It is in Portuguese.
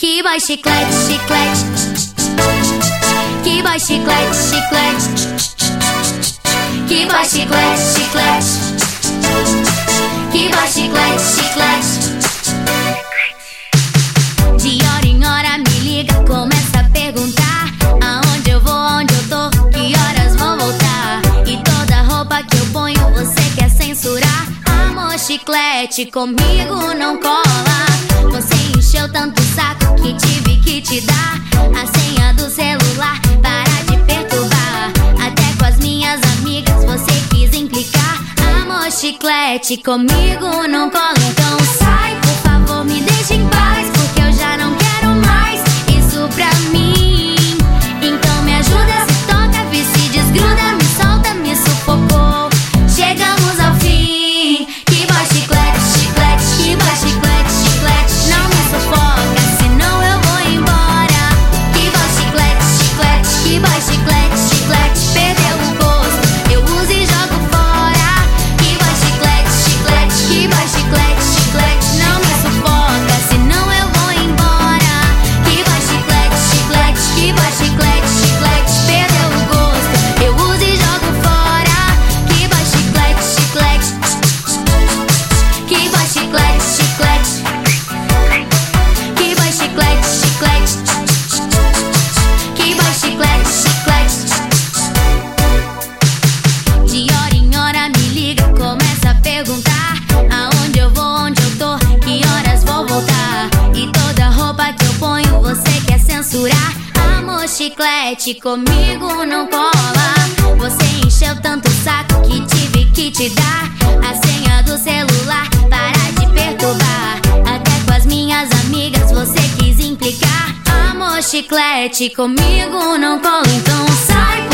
Que boy chiclete, chiclete. Que boy chiclete, chiclete. Que boy chiclete, chiclete. Que boy chiclete, chiclete. De hora em hora me liga, começa a perguntar aonde eu vou, onde eu tô, que horas vou voltar. E toda roupa que eu ponho você quer censurar. Amor chiclete comigo não cola. Você chiclete comigo não cola, então chiclete comigo não cola. Você encheu tanto saco que tive que te dar a senha do celular. Para de perturbar. Até com as minhas amigas você quis implicar. Amor chiclete comigo não cola, então sai,